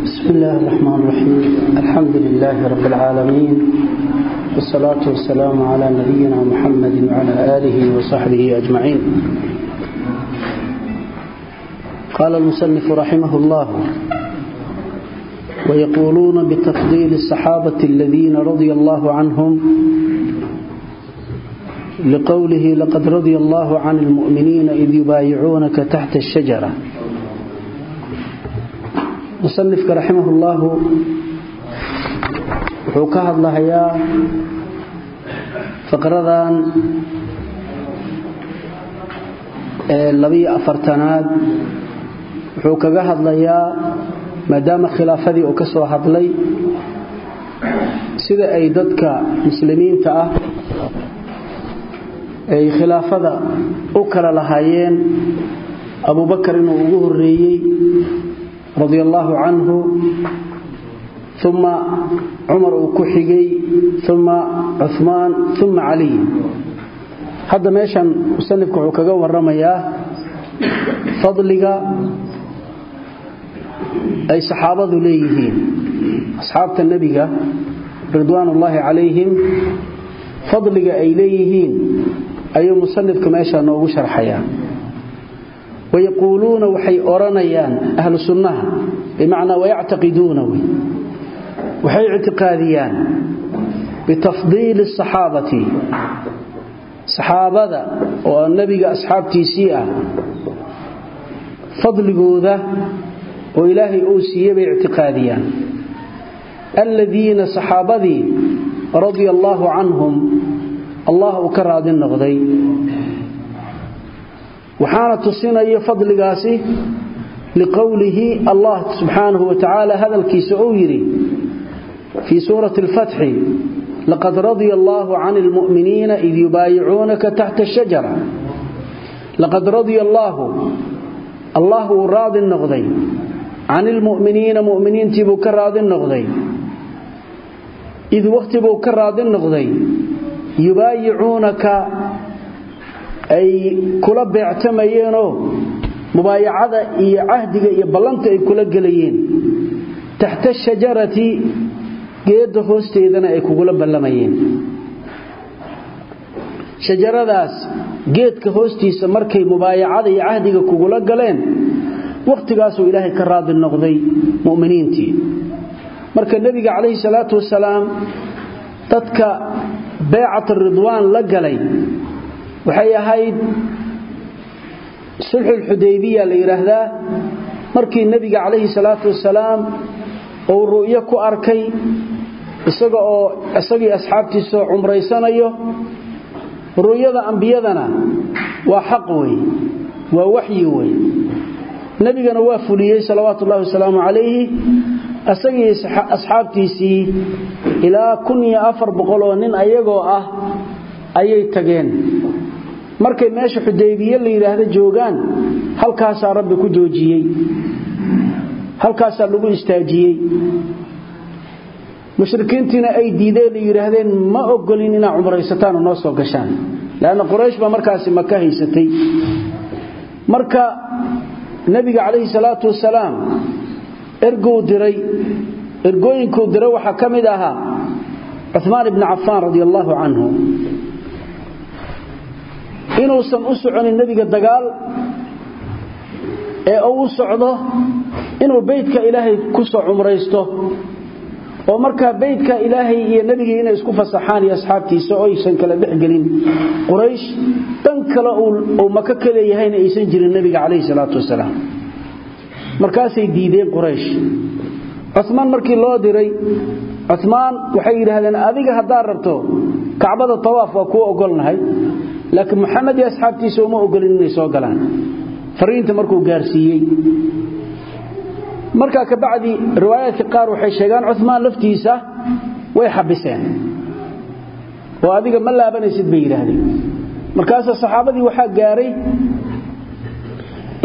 بسم الله الرحمن الرحيم الحمد لله رب العالمين والصلاة والسلام على نبينا محمد وعلى آله وصحبه أجمعين قال المصنف رحمه الله ويقولون بتفضيل الصحابة الذين رضي الله عنهم لقوله لقد رضي الله عن المؤمنين إذ يبايعونك تحت الشجرة musanifka raximahullahu wuxuu ka hadlahayaa faqradan ee labiyo afartanaad. Wuxuu kaga hadlayaa maadaama khilaafadii uu ka soo hadlay sida ay dadka muslimiinta ah ay khilaafada u kala lahaayeen. Abubakar inuu ugu horeeyey radi allaahu canhu uma cumar uu ku xigay uma cumaan uma caliy hadda meeshan musanifku wuxuu kaga waramayaa fadliga ay saxaabadu leeyihiin asxaabta nebiga ridwaan ullaahi calayhim fadliga ay leeyihiin ayuu musanifku meesha noogu sharxayaa wayaquuluuna waxay odhanayaan ahlu sunnaha bimacnaa wayactaqiduuna wey waxay ictiqaadiyaan bitafdiili asaxaabati saxaabada oo nebiga asxaabtiisii ah fadligooda oo ilaahay uu siiye bay ictiqaadiyaan aladiina saxaabadii radia allaahu canhum allah uu ka raadi noqday waxaana tusinayo fadligaasi liqowlihi allah subxaanahu wa tacaala hadalkiisa uu yidhi fii suurati alfatxi laqad radia allaahu can almu'miniina id yubaayicuunaka taxta ashajara laqad radia allaahu allah wuu raadi noqday. Can ilmu'miniina mu'miniintii buu ka raadi noqday. Id wakhti buu ka ay kula beectamayeenoo mubaayacada iyo cahdiga iyo ballanta ay kula gelayeen. Taxta shajarati geedda hoosteedana ay kugula ballamayeen. Shajaradaas geedka hoostiisa markay mubaayacada iyo cahdiga kugula galeen wakhtigaasuu ilaahay ka raadi noqday mu'miniintii. Marka nebiga calayhi salaatu wasalaam dadka beecat ridwaan la galay waxay ahayd sulxulxudaybiya la yidhaahdaa markii nebiga calayhi salaatu wasalaam uu ru'yo ku arkay isaga oo isagii asxaabtiisoo cumraysanayo ru'yada ambiyadana waa xaq wey waa waxyi wey nebigana waa fuliyey salawaatu ullahi wasalaamu calayhi isagii asxaabtiisii ilaa kun iyo afar boqoloo nin ayagoo ah ayay tageen markay meesha xudaybiye la yidhaahda joogaan halkaasaa rabbi ku joojiyey. Halkaasaa lagu istaajiyey. Mushrikiintiina ay diideen ay yidhaahdeen ma ogolin inaad cumraysataan oo noo soo gashaan. Leanna quraysh baa markaasi maka haysatay. Marka nebiga calayhi salaatu wasalaam erguu diray ergooyinkuu diray waxaa ka mid ahaa cumaan ibni cafaan radi allaahu canhu inuusan u soconin nebiga dagaal ee uu socdo inuu beydka ilaahay ku soo cumraysto oo markaa beydka ilaahay iyo nebigii inay isku fasaxaan iyo asxaabtiisa oo aysan kala dhexgelin quraysh dhan kale uu maka ka leeyahayna aysan jirin nebiga calayhi salaatu wasalaam. Markaasay diideen quraysh. Cumaan markii loo diray cumaan waxay yidhaahdeen adiga haddaad rabto kacbada tawaaf waa kuu ogolnahay laakiin muxamed iyo asxaabtiisa uma ogolin inay soo galaan. Fariinta markuu gaarsiiyey. Markaa kabacdi riwaayaadka qaar waxay sheegaan cumaan laftiisa way xabiseen. Oo adiga ma laabanaysid bay yidhaahdeen. Markaasa saxaabadii waxaa gaaray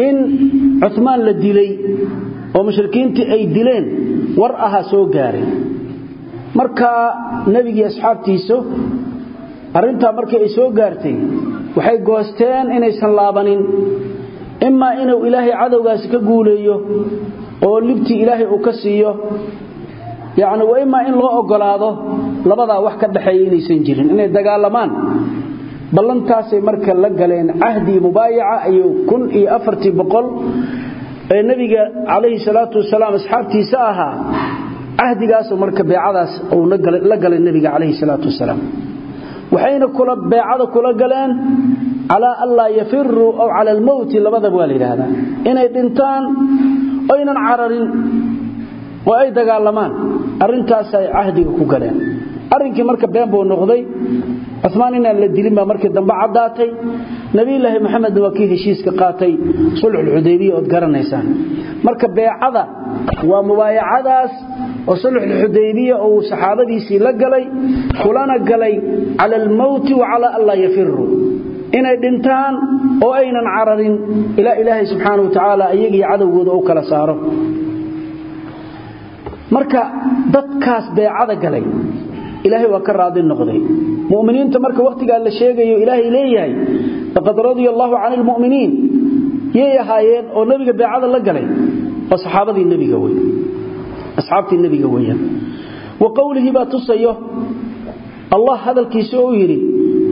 in cumaan la dilay oo mushrikiintii ay dileen war aha soo gaaray. Markaa nebigii asxaabtiisa arrintaa markii ay soo gaartay waxay goosteen inaysan laabanin imaa inuu ilaahay cadowgaasi ka guuleeyo oo libtii ilaahay uu ka siiyo. Yacni waa imaa in loo ogolaado labadaa wax ka dhaxeeya inaysan jirin inay dagaalamaan. Ballantaasay marka la galeen cahdii mubaayaca ayuu kun iyo afartii boqol ee nebiga calayhi salaatu wasalaam asxaabtiisa ahaa. Cahdigaasu marka beecadaas uu la galay nebiga calayhi salaatu wasalaam waxayna kula beecada kula galeen calaa an laa yafiruu aw cala almowti labadaba waa la yidhaahdaa. Inay dhintaan oynan cararin oo ay dagaalamaan. Arrintaasay cahdiga ku galeen. Arrinkii marka been buu noqday cumaan inaan la dilin markii dambe caddaatay. Nebilaahi maxamedna waa kii heshiiska qaatay sulxulxudaybiya ood garanaysaan. Marka beecada waa mubaayacadaas oo sulxulxudaybiya uu saxaabadiisii la galay kulana galay cala almowti wa calaa an laa yafiruu inay dhintaan oo aynan cararin ilaa ilaahay subxaana wa tacaala iyagii cadowgooda u kala saaro. Marka dadkaas beecada galay. Ilaahay waa ka raadi noqday. Muminiinta marka wakhtigaa la sheegayo ilaahay leeyahay laqad radia allaahu cani lmuminiin yay oo nebiga beecada la galay waa saxaabadii nebiga wey asxaabtii nebiga weeyaan wa qowlihii baa tusayo allah hadalkiisa uu yidhi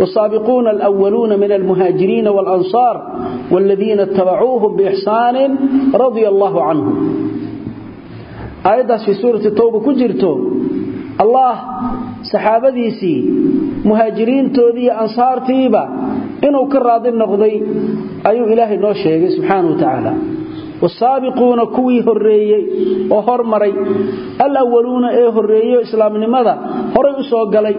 والسابقون الأولون من المهاجرين والأنصار والذين اتبعوهم بإحسان رضي الله عنهم آيات في سورة التوبة كجرته الله saxaabadiisii muhaajiriintoodii ansaartiiba inuu ka raadin noqday ayuu ilaahay noo sheegay subxaana wa tacaala wasaabiquuna kuwii horreeyey oo hormaray alawaluuna ee horreeyo islaamnimada horay u soo galay.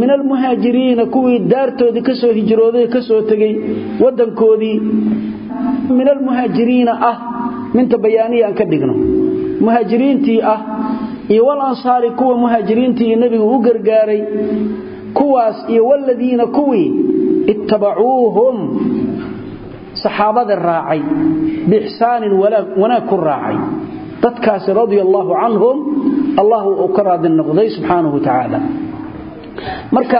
Min almuhaajiriina kuwii daartoodii ka soo hijrooday ka soo tegey waddankoodii. Min almuhaajiriina ah minta bayaaniya aan ka dhigno. Muhaajiriintii ah iyo walansaari kuwa muhaajiriintii nebigu u gargaaray. Kuwaas iyo waladiina kuwii ittabacuuhum saxaabada raacay biixsaanin wanaag ku raacay. Dadkaasi radia allaahu canhum allahu uu ka raadi noqday subxaanahu wa tacaala. Marka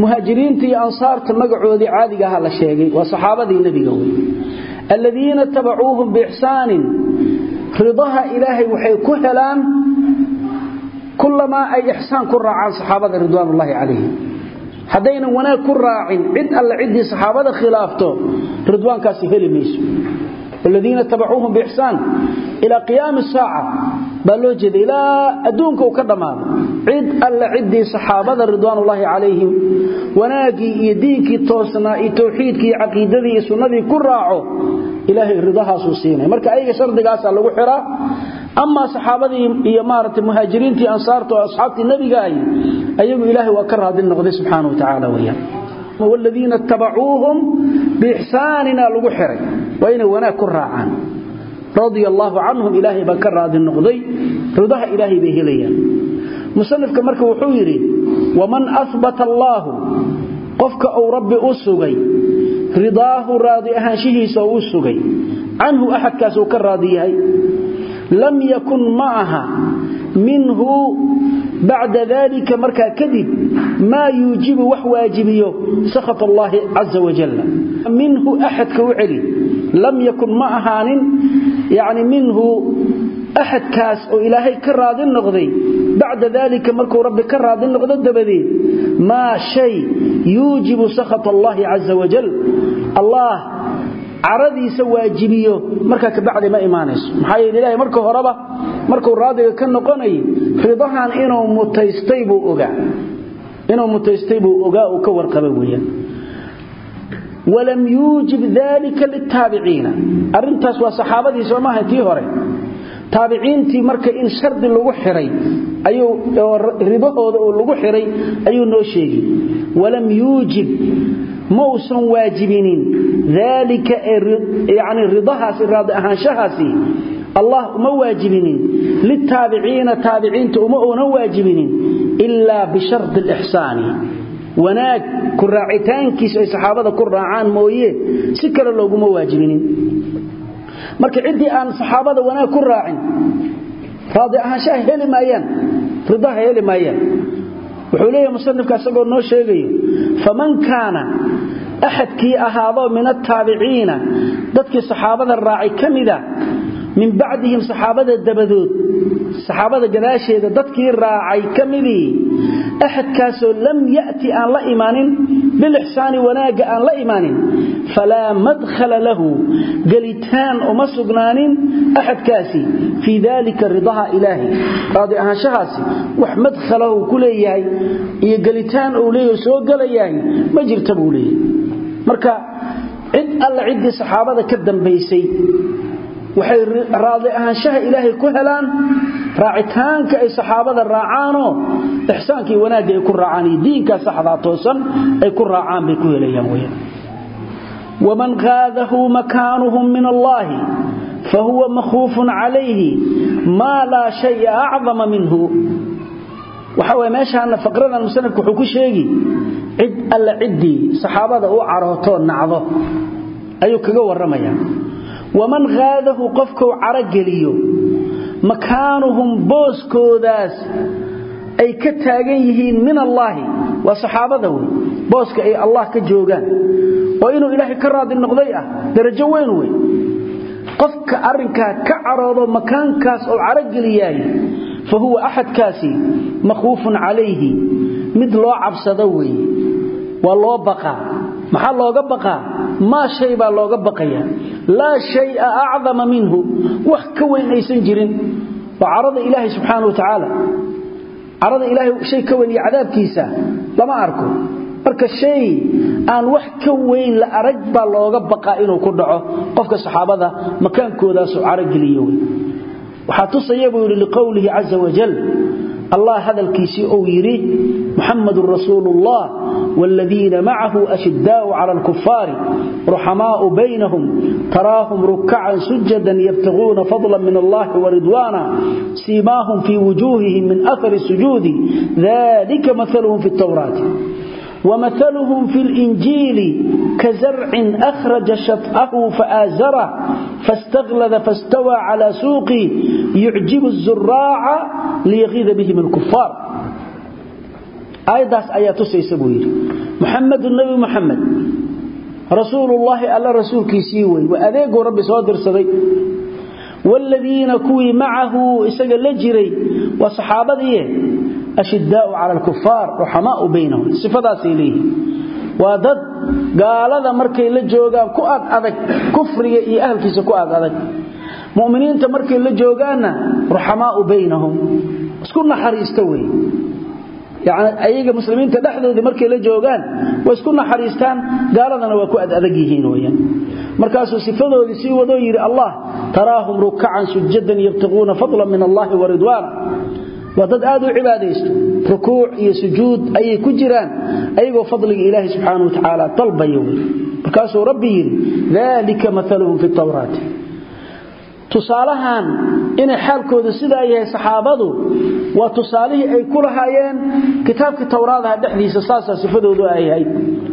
muhaajiriinta iyo ansaarta magacoodii caadiga aha la sheegay waa saxaabadii nebiga wey. Aladiina tabacuuhum biixsaanin ridaha ilaahay waxay ku helaan kulamaa ay ixsaan ku haddaynan wanaag ku raacin cid alle ciddii saxaabada khilaafto ridwaankaasi heli mayso. Waladiina tabacuuhum biixsaan ilaa qiyaami saaca baa loo jeeda ilaa adduunka uu ka dhammaado. Cid alle ciddii saxaabada ridwaanullaahi calayhim wanaaggii iyo diinkii toosnaa iyo towxiidkii caqiidadii iyo sunnadii ku raaco ilaahay ridahaasuu siinaya marka ayaga shardigaasaa lagu xiraa amaa saxaabadii iyo maaragtay muhaajiriintii ansaarta oo asxaabtii nebiga ahi ayagu ilaahay waa ka raadin noqday subxaana wa tacaala weyaan waladiina ittabacuuhum biixsaanina lagu xiray. Waa inay wanaag ku raacaan. Radia allaahu canhum ilaahay baa ka raadi noqday. Ridaha ilaahay bay helayaan. Musanifka marka wuxuu yidhi waman ahbata allaahu qofka uu rabbi u sugay ridaahu raadi ahaanshihiisa u sugay. Canhu axadkaas uu ka raadi lam yakun ma aha minhu bacda dalika markaa kadib maa yuujibu wax waajibiyo sakhat allaahi caza wajalla minhu axadka u celi lam yakun ma ahaanin. Yani minhu axadkaas oo ilaahay ka raadi noqday bacda dalika markuu rabbi ka raadi noqdo dabadeed maa shay yuujibu sakhat allaahi caza wajal allah caradiisa waajibiyo markaa kabacdi ma imaanayso markuu raadiga ka noqonayay ridahan inuu mutaystay buu ogaa inuu mutaystay buu ogaa uu ka warqaba weeyaan. Walam yuujib dalika litaabiciina arrintaas waa saxaabadii soo maaha tii hore. Taabiciintii marka in shardi lagu xiray ayuu ridahooda oo lagu xiray ayuu noo sheegi walam yuujib mausan waajibinin daalika yani ridahaasi raadi ahaanshahaasi allah uma waajibinin litaabiciina taabiciinta uma uunan waajibinin ilaa bishardi alixsaani wanaag ku raacitaankiisa ay saxaabada ku raacaan mooye si kale looguma waajibinin. Marka ciddii aan saxaabada wanaag ku raacin raadi ahaanshaha heli maayaan ridaha heli maayaan. Wuxuu leeyahay musanifka isagoo noo sheegayo faman kaana axadkii ahaadoo min ataabiciina dadkii saxaabada raacay min bacdihim saxaabada dabadood. Saxaabada gadaasheeda dadkii raacay ka midii axadkaasoo lam ya'ti aan la imaanin bilixsaani wanaagga aan la imaanin falaa madkhala lahu gelitaan uma sugnaanin axadkaasi fii daalika ridaha ilaahi. Raadi ahaanshahaasi wax madkhalahu ku leeyahay iyo gelitaan uu leeyahay soo gelayahay ma jirta buu leeyahay. Marka cid alla ciddii saxaabada ka dambaysay waxay raadi ahaanshaha ilaahay ku helaan raacitaanka ay saxaabada raacaanoo ixsaankii wanaagga ay ku raacaan iyo diinkaa saxdaa toosan ay ku raacaan bay ku helayaan weyaan waman qaadahu makaanuhum min allaahi fahuwa makhuufun calayhi maa laa shaya acdama minhu waxa way meeshaana faqradan musanadku wuxuu ku sheegi cid alla ciddii saxaabada u carootoo nacdo. Ayuu kaga warramayaa waman qaadahu qofkou carogeliyo makaanuhum booskoodaas ay ka taagan yihiin min allaahi. Waa saxaabada wey booska ay allah ka joogaan. Oo inuu ilaahay ka raadi noqday ah darajo weyn wey. Qofka arrinkaa ka caroodo makaankaas oo carogeliyaay fa huwa axadkaasi makhuufun calayhi. Mid loo cabsado weeye waa loo baqaa maxaa looga baqaa? Maa shay baa looga baqaya laa shaya acdama minhu. Wax ka weyn aysan jirin. Waa carada ilaahay subxaana wa tacaala carada ilaahay shay ka weyn iyo cadaabkiisa. Lama arko. Marka shay aan wax ka weyn la arag baa looga baqaa inuu ku dhaco. Qofka saxaabada makaankoodaasoo carogeliyo wey waxaa tusaya buu yidhi liqowlihi caza wajal allah hadalkiisii uu yidhi muxamadun rasuulu ullah waaladiina macahu ashiddaa'u cala alkufaari ruxamaa'u baynahum taraahum rukacan sujadan yabtaguuna fadlan min allahi waridwaana siimaahum fii wujuuhihim min ahari sujuudi dalika maaluhum fi tawraati ومثلهم في الإنجيل كزرع أخرج شطأه فآزره فاستغلظ فاستوى على سوقه يعجب الزراع ليغيظ بهم الكفار آيداس آيات سيسبوير محمد النبي محمد رسول الله ألا رسول كيسيوي وأذيقوا ربي صادر صدي والذين كوي معه إساق اللجري وصحابته ashidaau cala alkufaar ruxamaau baynahum sifadaasay leeyihiin. Waa dad gaalada markay la joogaan ku ag adag kufriga iyo ahalkiisa ku ag adag. Muminiinta markay la joogaanna ruxamaau baynahum. Isku naxariista wey yani ayaga muslimiinta dhexdoodii markay la joogaan way isku naxariistaan gaaladana waa ku adadag yihiin weyaan markaasuu sifadoodii sii wadoo yidhi allah taraahum rukacan sujadan min allahi waridwaana waa dad aad u cibaadaysto. Rukuuc iyo sujuud ayay ku jiraan ayagoo fadliga ilaahi subxaana wa tacaala dalbaya markaasuu rabbi yidhi dalika maaluhum fi tawraati tusaalahan inay xaalkoodu sidaa yahay saxaabadu waa tusaalihii ay ku lahaayeen kitaabkii towraadaha dhexdiisa saasaa sifadoodu ay ahayd.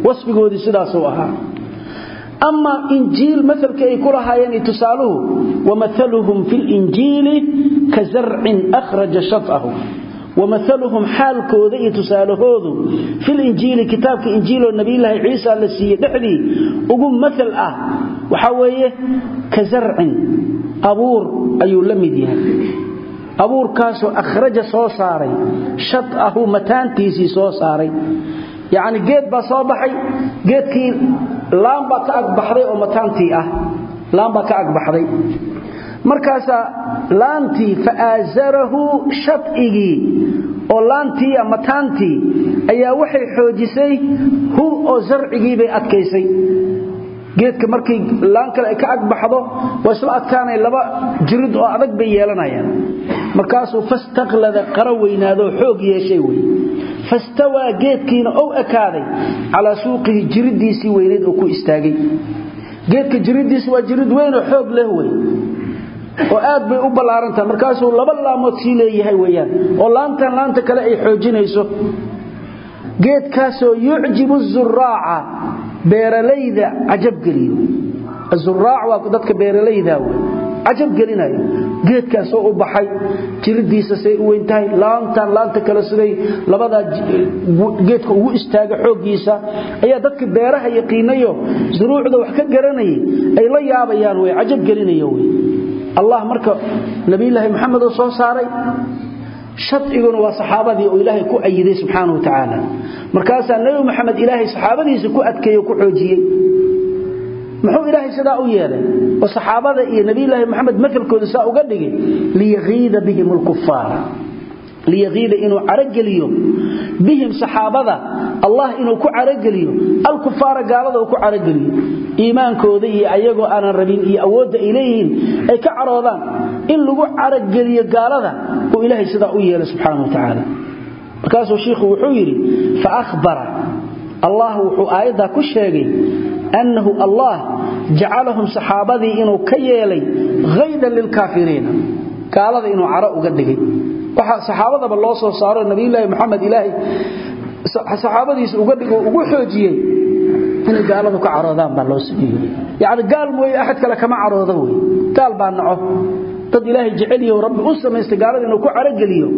Wasfigoodii sidaasuu ahaa ama injiil maalka ay ku lahaayeen tusaaluhu wamaaluhum fi linjiili ka zarcin akhraja shatahu. Wamaaluhum xaalkooda iyo tusaalahoodu filinjiili kitaabka injiiloo nabiyulaahi ciisa la siiyey dhexdii ugu maal ah waxaa weeye ka zarcin abuur ayuu la mid yahay. Abuurkaasoo akhraja soo saaray shatahu mataantiisii soo saaray. Yacni laan baa ka agbaxday oo mataantii ah. Laan ka agbaxday. Markaasaa laantii faaasarahu shad'igii oo laantii mataantii ayaa waxay xoojisay hu oo sarcigii bay adkaysay. Geedka markii laan kale ay ka agbaxdo waa isla adkaanay laba jirid oo adag bay yeelanayaan. Markaasuu fastaqlada qara weynaadoo xoog yeeshay wey fastawaa geedkiina ou ekaaday calaa suuqihi jiridiisii weyneed oo ku istaagay. Geedka jiridiisi waa jirid weynoo xoog leh wey oo aad bay u ballaarantaha markaasuu laba laamood sii leeyahay weyaan oo laantan laanta kale ay xoojinayso. Geedkaasoo yucjibu zuraaca beeralayda cajabgeliyo wey cajabgelinayo geedkaasoo u baxay. Jiridiisa say u weyn tahay. Laantan laanta kale siday. Labadaa geedka ugu istaaga xooggiisa. Ayaa dadka beeraha yaqiinayo. Zuruucda wax ka garanayay ay la yaabayaan wey cajabgelinayo wey allah marka nabiyulaahi maxamed oo soo saaray. Shadciguna waa saxaabadii oo ilaahay ku ayiday subxaana wa tacaala markaasaa nebi maxamed ilaahay saxaabadiisa ku adkeeye ku xoojiyey muxuu ilaahay sidaa u yeelay? Oo saxaabada iyo nabiyulaahi maxamed maalkooda saa uga dhigay liyaqiida bihim lkufaara liyaqiida inuu carogeliyo bihim saxaabada. Allah inuu ku carogeliyo alkufaara gaalada uu ku carogeliyo iimaankooda iyo ayagoo aanan rabin iyo awoodda ay leeyihiin ay ka caroodaan in lagu carogeliyo gaalada uu ilaahay sidaa u yeelay subxaana wa tacaala. Markaasuu shiikhu wuxuu yidhi fa ahbara allah wuxuu aayaddaa ku sheegay annahu allah jacalahum saxaabadii inuu ka yeelay haydan lilkaafiriina gaalada inuu caro uga dhigay waxaa saxaabadaba loo soo saaro nabiyulaahi maxamed ilaahay saxaabadiisa uga dhigo ugu xoojiyey inay gaaladu ka caroodaan baa loo sameeyey yacni gaal mooye axad kale kama carooda wey gaal baa dad ilaahay jeceliyo rabbi u samaystay gaalada inuu ku carogeliyo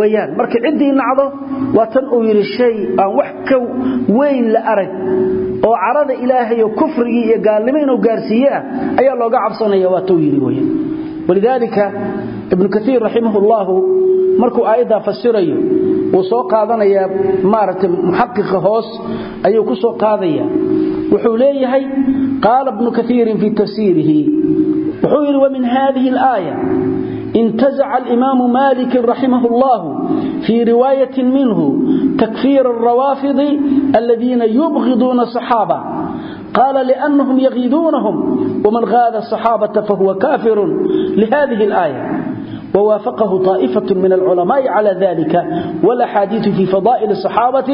weyaan marka ciddii nacdo waa tan uu yidhi shay aan wax ka weyn la arag oo carada ilaahay oo kufrigii iyo gaalnimo inuu gaarsiiye ah ayaa looga cabsanaya waa tuu yidhi weyaan walidaalika ibnu kaiir raximahullahu markuu aayaddaa fasirayo wuu soo qaadanayaa maaragtay muxaqiqa hoos ayuu ku soo qaadaya. Wuxuu leeyahay qaala bnu kaiirin fii tafsiirihi wuxuu yidhi wamin hadihi alaaya intazaca alimaamu malikin raximah اllah fii riwaayati minhu takfiir alrawaafidi aladiina yubgiduuna صaxaaba qala lanahum yagiiduunahum waman gaada صaxaabata fahuwa kafirun lihadihi اlaaya ووافقه طائفة من العلماء على ذلك والأحاديث في فضائل الصحابة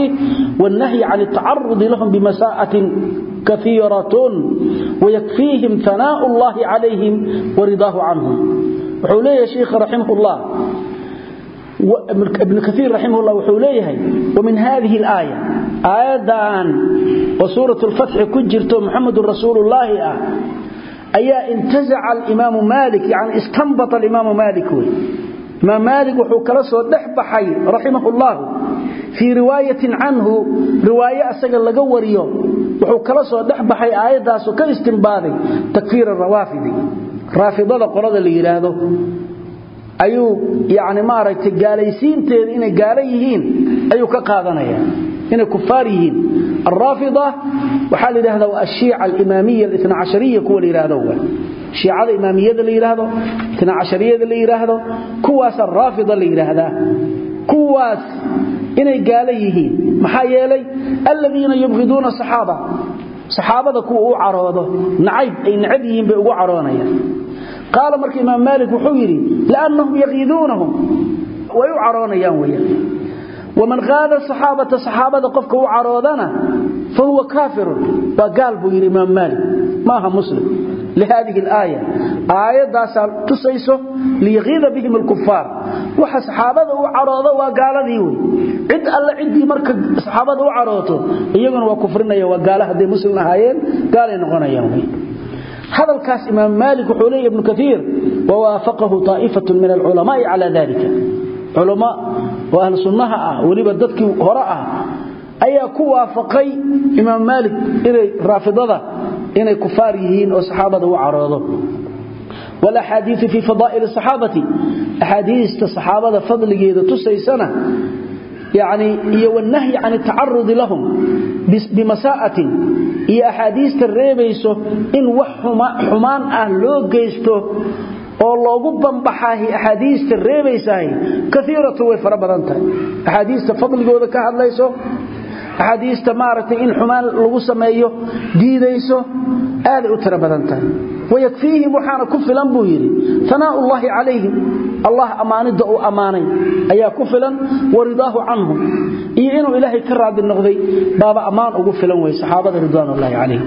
والنهي عن التعرض لهم بمساءة كثيرة ويكفيهم ثناء الله عليهم ورضاه عنهم وحوليه شيخ رحمه الله ابن كثير رحمه الله وحوليه ومن هذه الآية آية وسورة الفتح كجرت محمد رسول الله آه ayaa intazaca alimaamu maalik yani istanbata alimaamu maalik wey imaam maalik wuxuu kala soo dhex baxay raximah ullahu fii riwaayatin canhu riwaaye asaga laga wariyo wuxuu kala soo dhex baxay aayaddaasoo ka istimbaaday takfiir arawaafidi raafidada qolada la yidhaahdo ayuu yani maaragtay gaalaysiinteeda inay gaala yihiin ayuu ka qaadanaya inay kufaar yihiin shiicada imaamiyada la yidhaahdo tinacshariyada la yidhaahdo kuwaasa raafida la yidhaahdaa kuwaas inay gaala yihiin. Maxaa yeelay aladiina yubhiduuna saxaaba saxaabada kuwa u caroodo nacayb ay necab yihiin bay ugu caroonayaan. Qaala marka imaam maalik wuxuu yidhi liannahum yaqiiduunahum way u caroonayaan weyaan waman qaada saxaabata saxaabada qofka u caroodana fa huwa kaafirun. Waa gaal buu yidhi lihadihi alaaya aayadaasaa tusayso liyaqiida bihim alkufaar waxa saxaabada u caroodo waa gaaladii wey cid alle ciddii marka saxaabada u carooto iyaguna waa kufrinaya waa gaala hadday muslim ahaayeen gaalay noqonayaan wey hadalkaas imaam maalik wuxuu leeya ibnu kaiir wawaafaqahu طaa'ifat min alculamaai cala dalika culamo oo ahlu sunnaha ah weliba dadkii inay kufaar yihiin oo saxaabada u caroodo. Walaxaadiiu fii fadaa'il saxaabati axaadiista saxaabada fadligeeda tusaysana yani iyo wannahyi can atacarudi lahum bimasaa'atin iyo axaadiista reebayso in wax xumaan ah loo geysto oo loogu banbaxaahi axaadiista reebaysaah kaiiratu way fara badan tahay. Axaadiista fadligooda ka hadlayso axaadiista maaragtay in xumaan lagu sameeyo diidayso aaday u tiro badan tahay. Wayakfiihim waxaana ku filan buu yidhi hanaau ullaahi calayhim allah ammaanidda uu ammaanay ayaa ku filan waridaahu canhum. Iyo inuu ilaahay ka raadi noqday baaba ammaan ugu filan wey saxaabada ridwaanullaahi calayhim.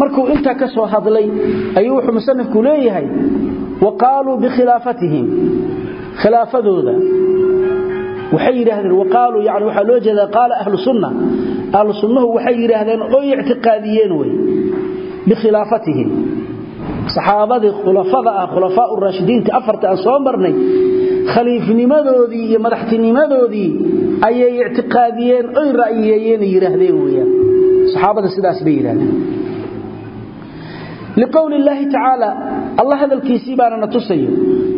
Markuu intaa ka soo hadlay ayuu wuxuu musanifku leeyahay wa qaaluu bikhilaafatihim khilaafadooda waxay yidhaahdeen waqaaluu yani waxaa loo jeedaa qaala ahlu sunna. Ahlu sunnahu waxay yidhaahdeen oy ictiqaadiyeen wey bikhilaafatihim saxaabadii khulafada ah khulafaa raashidiinta afarta aan soo marnay khaliifnimadoodii iyo madaxtinimadoodii ayay ictiqaadiyeen oy ra'yiyeeyeena yidhaahdeen weyaan saxaabada sidaas bay yidhahdeen liqowli illaahi tacaala alla hadalkiisii baana na tusayo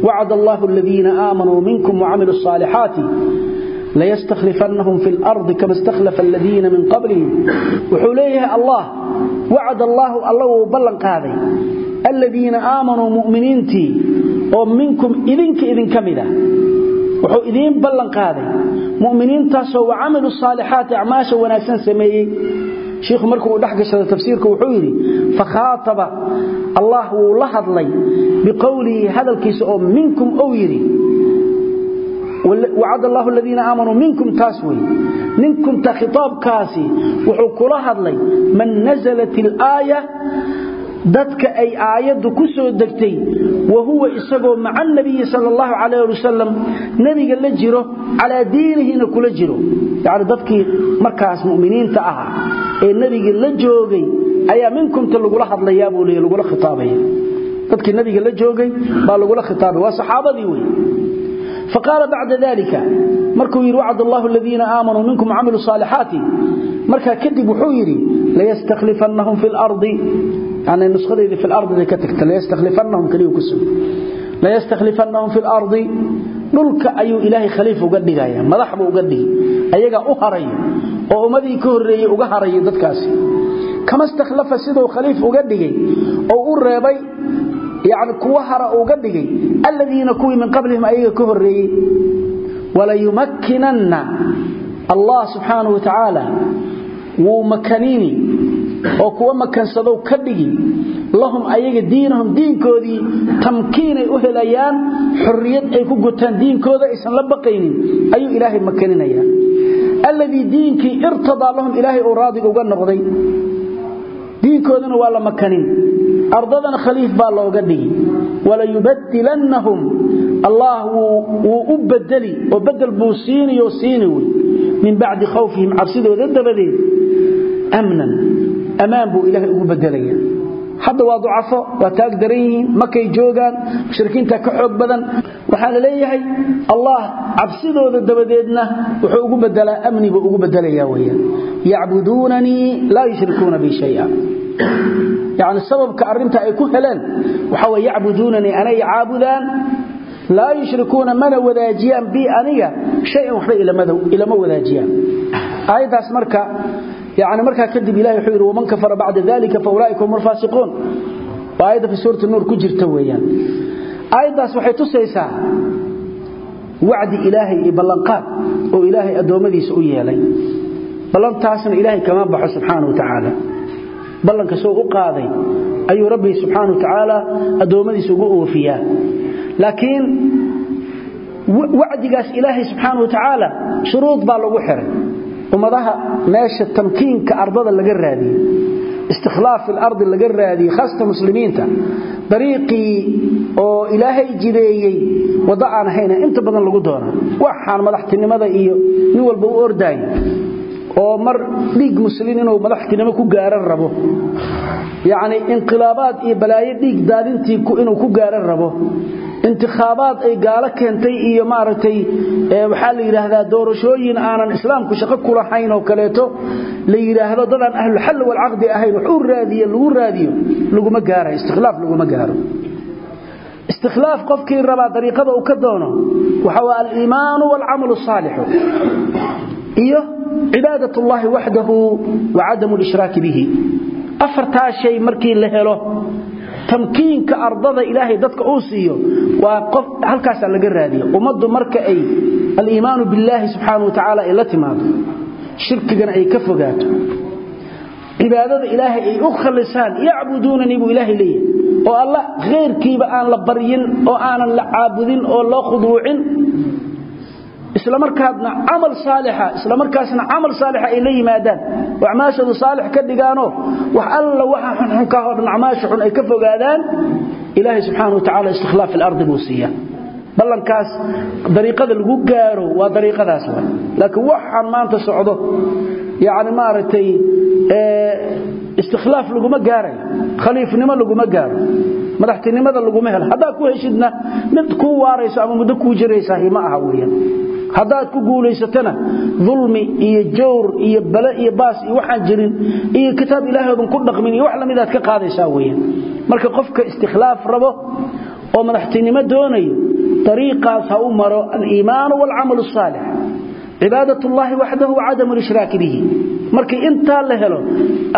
wacad allaahu aladiina aamanuu minkum wacamiluu asaalixaati layastakhlifannahum fi lardi kama istakhlafa aladiina min qablihim. Wuxuu leeyahay allah wacad allaahu alla wuu ballan qaaday. Aladiina aamanuu mu'miniintii oo minkum idinka idinka mid ah wuxuu idiin ballan qaaday. Mu'miniintaasoo wacamilu saalixaati acmaasha wanaagsan sameeyey shiikhu markuu dhex gashada tafsiirka wuxuu yidhi fakhaataba allah wuu la hadlay biqowlihi hadalkiisa oo minkum ou yidhi. Wacad allahu aladiina aamanuu minkum taas wey minkumta khitaabkaasi wuxuu kula hadlay man nasalat ilaaya dadka ay aayaddu ku soo degtay wa huwa isagoo maca nabiyi sal allahu calayh ali wasalam nebiga la jiro calaa diinihina kula jiro. Yacni dadkii markaas mu'miniinta ahaa ee nebigii la joogay ayaa minkumta lagula hadlayaa buu leeya lagula khitaabaya. Dadkii nebiga la joogay baa lagula khitaabaya waa saxaabadii wey faqaala bacda dalika markuu yidhi wacd allahu aladiina aamanuu minkum wacamiluu saalixaati markaa kadib wuxuu yidhi layastakhlifannahum fi lardi yani nushadeedii fi lardi bay ka tagta layastakhlifannahum kaliyu ku sug layastakhlifannahum fi lardi dhulka ayuu ilaahay khaliif uga dhigaya madax buu uga dhigi u harayo oo ummadii ka horreeyey uga harayo dadkaasi. Kama stakhlafa siduu khaliif uga dhigay oo u reebay yani kuwa hara uga dhigay aladiina kuwii min qablihim ayaga ka horreeyey. Walayumakkinanna allah subxaanahu wa tacaala wuu makanini oo kuwa makansadow ka dhigi lahum ayaga diinahum diinkoodii tamkiinay u helayaan xorriyad ay ku gutaan diinkooda aysan la baqaynin ayuu ilaahay makaninaya alladii diinkii irtadaa lahum ilaahay uu raadiga uga noqday. Diinkoodana waa la makanin. Ardadana khaliif baa looga dhigi walayubadilannahum allah wuu u bedeli oo bedel buu siiniyo siini wey. Min bacdi khawfihim cabsidooda dabadeed. Amnan. Ammaan buu ilaahay ugu bedelaya hadda waa ducafo waa taag daran yihiin makay joogaan mushrikiinta ka xoog badan. Waxaa la leeyahay allah cabsidooda dabadeedna wuxuu ugu bedelaa amni buu ugu bedelaya weyaan yacbuduunanii laa yushrikuuna bi shaya yani sababka arinta ay ku heleen waxa way yacbuduunanii anay caabudaan laa yushrikuuna mana wadaajiyaan bi aniga shayan waxba ilama wadaajiyaan. Aayaddaas marka yani markaa kadib ilahi wuxuu yidhi waman kafara bacda dalika faulaaika hum alfaasiquun waa aayadda fi suurati nuur ku jirta weeyaan. Aayaddaas waxay tusaysaa wacdi ilaahay iyo ballanqaad oo ilaahay addoommadiisa u yeelay. Ballantaasna ilaahay kama baxo subxaana wa tacaala. Ballanka soo u qaaday ayuu rabbi subxaana wa tacaala addoommadiisa ugu oofiyaa. Laakiin ilaahay baa lagu xiray ummadaha meesha tamkiinka ardada laga raadiyey istikhlaaf ilardi laga raadiyey khaasata muslimiinta dariiqii oo ilaahay jideeyey waddo aan ahayna inta badan lagu doonaa waxaan madaxtinimada iyo nin walba u ordaayo oo mar dhiig muslimiin inuu madaxtinimo ku gaaran rabo. Yacni inqilaabaad iyo balaayo dhiig daadintii inuu ku gaaran rabo intikhaabaad ay gaalo keentay iyo maaragtay waxaa la yidhaahdaa doorashooyin aanan islaamku shaqo ku lahayn oo kaleeto la yidhaahdo dadaan ahlulxalli walcaqdi ahayn wax u raadiye lagu raadiyo laguma gaara istikhlaaf laguma gaaro. Istikhlaaf qofkii rabaa dariiqada uu ka doono waxa waa aliimaanu waalcamalu asaalixu iyo cibaadat ullaahi waxdahu wa cadamu lishraaki bihi afartaa shay markii la helo tamkiinka ardada ilaahay dadka uu siiyo waa qof halkaasaa laga raadiya ummaddu marka ay aliimaanu billaahi subxaana wa tacaala ay la timaado shirkigana ay ka fogaato cibaadada ilaahay ay u khalisaan yacbuduunanii buu ilaahay leeyahay. Oo alla khayrkiiba aan la baryin oo aanan la caabudin oo loo khuduucin islamarkaadna camal saalixa islamarkaasna camal saalixa ay la yimaadaan. Oo acmaashoodu saalix ka dhigaanoo wax alla waxa xunxunkaa oo dhan acmaasha xun ay ka fogaadaan ilaahay subxaana wa tacala istikhlaaf ilardi buu siiya ballankaas dariiqada lagu gaaro waa dariiqadaas wa laakiin waxaan maanta socdo yacni maaragtay istikhlaaf laguma gaarayo khaliifnimo laguma gaaro madaxtinimada laguma helo. Haddaad ku heshidna mid kuu waarayso ama muddo kuu jiraysaah ma aha haddaad ku guulaysatana dulmi iyo jawr iyo bale iyo baas iyo waxaan jirin iyo kitaab ilaahoodan ku dhaqmin iyo wax lamidaad ka qaadaysaa weeyaan. Marka qofka istikhlaaf rabo oo madaxtinimo doonayo dariiqaas ha u maro aliimaanu waalcamalu asaalix cibaadat ullahi waxdahu wacadamu lishraaki bihi. Markii intaa la helo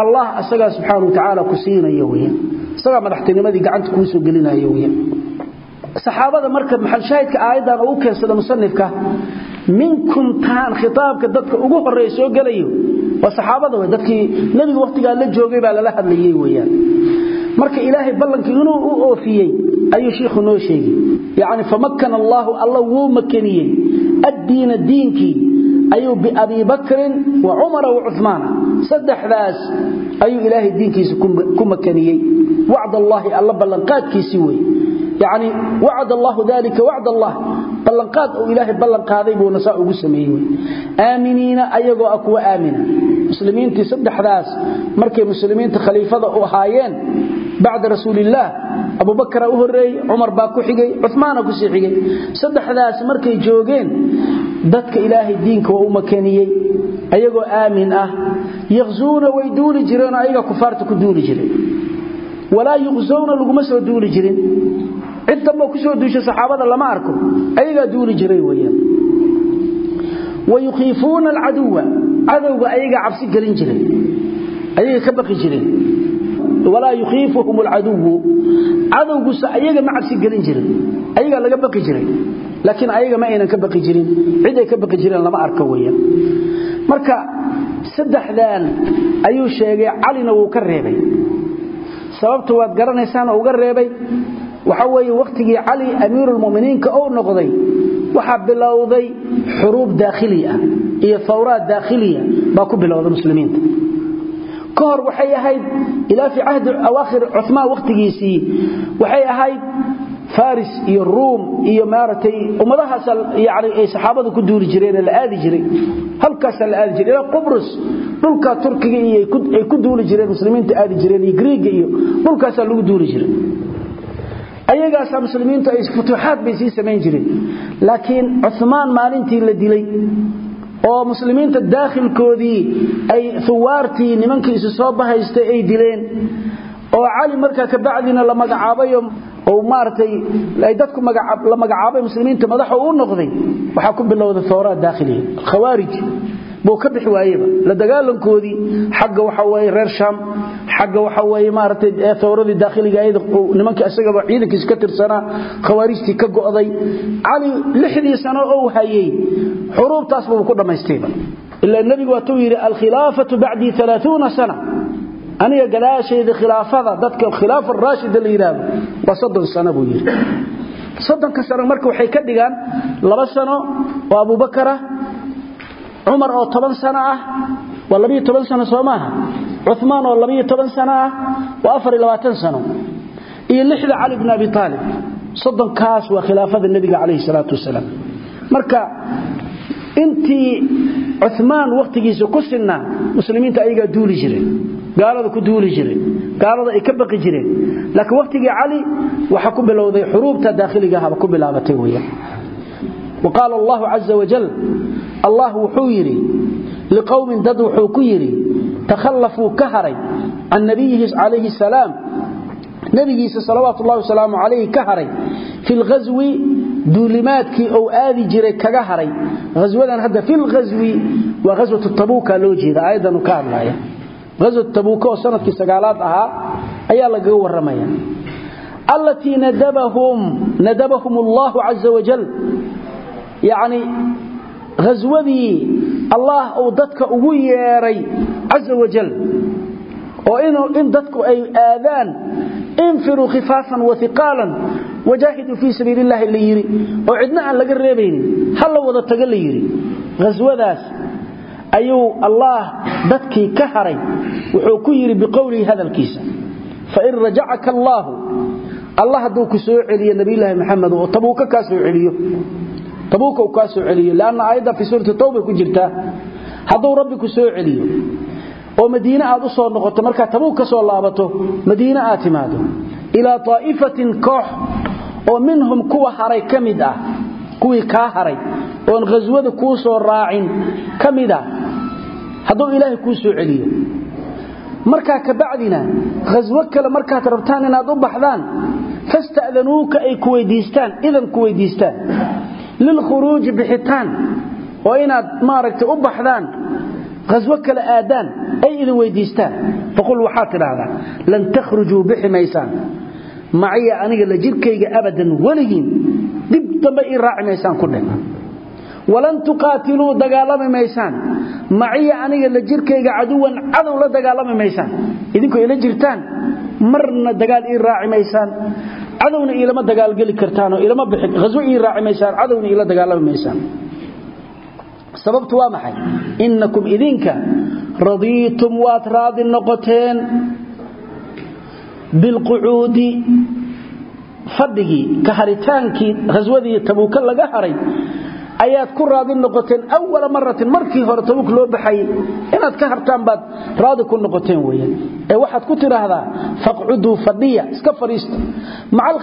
allah asagaa subxaana wa tacaala ku siinayo weyaan isagaa madaxtinimadii gacanta kuu soo gelinayo weyaan saxaabada marka maxalshaahidka aayaddan ugu keensada musanifka minkum taan khitaabka dadka ugu horreeya soo gelayo. Saxaabada wey dadkii nebiga wakhtigaa la joogay baa lala hadlayey weyaan marka ilaahay ballankii inuu u oofiyey ayuu shiikhu noo sheegay. Yacni famakkana allaahu alla wuu makaniyey. Addiina diinkii ayuu biabii bakrin wa cumara wa cumaana saddexdaas ayuu ilaahay diinkiisa ku makaniyey. Wacd allaahi alla ballanqaadkiisii wey yani wacad allahu dalika wacd allah ballanqaad uu ilaahay ballanqaaday buuna saa ugu sameeyey aaminiina ayagoo ah kuwa aamina. Muslimiintii markay muslimiinta khaliifada u ahaayeen bacda rasuulillaah abubakara u horeeyey cumar baa ku xigay cumaana ku sii xigay. Saddexdaas markay joogeen dadka ilaahay diinka waa u makaniyey ayagoo aamin ah yaqzuuna way duuli jireenoo ayaga ku duuli jireen walaa yuqsowna laguma duuli jirin cid damba ku soo duusha saxaabada lama arko ayagaa duuli jiray weyaan wayukhiifuuna alcaduwa cadowga ayagaa cabsi gelin jiray ayaga ka baqi jireen walaa yukhiifuhum alcaduwu cadowguse ayaga ma cabsi gelin jirin ayagaa laga baqi jiray. Laakiin ayaga ma aynan ka baqi jirin cid ay ka baqi jireen lama arko weyaan marka saddexdan ayuu sheegay calina wuu ka reebay. Sababta waad garanaysaan oo uga reebay waxa weeye wakhtigii cali amiirulmuminiinka uu noqday waxaa bilowday xuruub daakhili ah iyo hawraad daakhiliya baa ku bilowda muslimiinta. Ka waxay ahayd ilaa fii cahdi awaakhir cumaan wakhtigiisii waxay ahayd faris iyo ruum iyo maaragtay ummadahaas yani ay saxaabadu ku duuli jireen la aadi jiray. Halkaasaa la aadi jiray qubrus dhulka turkiga iyo ay ku duuli jireen muslimiinta aadi jireen iyo griiga iyo dhulkaasaa lagu duuli jiray ayagaasaa muslimiintu ay futuuxaad bay sii samayn jireen. Laakiin cumaan maalintii la dilay oo muslimiinta daakhilkoodii ay huwaartii nimankii isu soo bahaystay ay dileen. Oo cali markaa kabacdina la magacaabayo oo maaragtay ay dadku la magacaabay muslimiinta madaxa u noqday. Waxaa ku bilowday hawraad daakhiliya khawaarij. Buu ka bixi la dagaalankoodii xagga waxa weeye reer shaam xagga waxa weeye maaragtay thawradii daakhiliga ayada nimankii isagaba ciidankiisa ka tirsanaa khawaarijtii ka go'day cali lixdii sano ou hayay xuruubtaas buu ku dhammaystayba ilaa nebigu waatuu yidhi alkhilaafatu bacdii alaaثuuna sana. Aniga gadaashayda khilaafada dadka khilaafa raashida la yidhaahdo waa soddon sano buu yidhi. Soddonka sano marka waxay ka dhigaan laba sano oo abubakara cumar oo toban sano ah waa labiyo toban sano soo maaha. Cumaan oo labiyo toban sano ah waa afar labaatan lixda cali bn abi aalib soddonkaas waa khilaafada nebiga calayhi salaatu wasalaam. Marka intii cumaan wakhtigiisa ku sinnaa muslimiinta ayagaa duuli jireen gaalada ku duuli jireen gaalada ay ka baqi jireen. Laakiin wakhtigii cali waxaa ku bilowday xuruubta daakhiligaahaba ku bilaabatay weyaan wa qaala allahu caza allah wuxuu yidhi liqowmin dad wuxuu ku yidhi takhallafuu ka haray can nabiyihi calayhi salaam. Nebigiisa salawaatu ullahi wasalaamu calayhi ka haray fi lghaswi duulimaadkii ou aadi jiray kaga haray. Haswadan hadda fi lghaswi waa ghaswatu tabuuka loo jeeda aayadanu ka hadlaya ghaswatu tabuuka oo sannadkii sagaalaad ahaa ayaa lagaga warramaya allatii nadabahum allahu caza wajal yacni haswadii allah uu dadka ugu yeeray caza wajal oo in dadku ay aadaan infiruu khifaafan wa iqaalan wajaahiduu fii sabiili illahi la yidhi oo cidna aan laga reebaynin ha la wada tago la yidhi haswadaas ayuu allaah dadkii ka haray wuxuu ku yidhi biqowlihi hadalkiisa. Fain rajacaka allaahu allah hadduu ku soo celiyo nabiyulaahi maxamed oo tabuuka kaa soo celiyo tabuuka uu kaa soo celiyo lanna aayadda fii suurati tawba ku jirtaa hadduu rabbi ku soo celiyo oo madiine aad u soo noqoto markaa tabuuk ka soo laabato madiine aad timaado. Ilaa taa'ifatin koox oo minhum kuwa haray ka mid ah kuwii kaa haray oon khaswada kuu soo raacin ka mid ah hadduu ilaahay kuu soo celiyo. Markaa kabacdina khaswo kale markaad rabtaan inaad u baxdaan fasta'danuuka ay ku weydiistaan idan ku weydiistaan lilkhuruuji bixitaan oo inaad maaragtay u baxdaan khaswo kale aadaan ay idin weydiistaan faqul waxaad tidhaahdaa lan takhrujuu bixi maysaan maciya aniga la jirkayga abadan weligiin dib dambe ii raaci maysaan ku dheh walan tuqaatiluu dagaalami maysaan maciya aniga la jirkayga caduwan cadow la dagaalami maysaan idinkoo ila jirtaan marna dagaal ii raaci maysaan cadowna iilama dagaalgeli kartaanoo ilama bixin. Haswo ii raaci maysaan cadowna iila sababtu waa maxay? Innakum idinka radiitum waad raadi noqoteen bilqucuudi fadhigii ka haritaankii haswadii tabuuka laga haray ayaad ku raadi noqoteen awala maratin markii hore tabuuk loo baxayay inaad ka hartaan baad raadi ku noqoteen weeyaan. Ee waxaad ku tidhaahdaa faqcuduu fadhiya iska fadhiista maca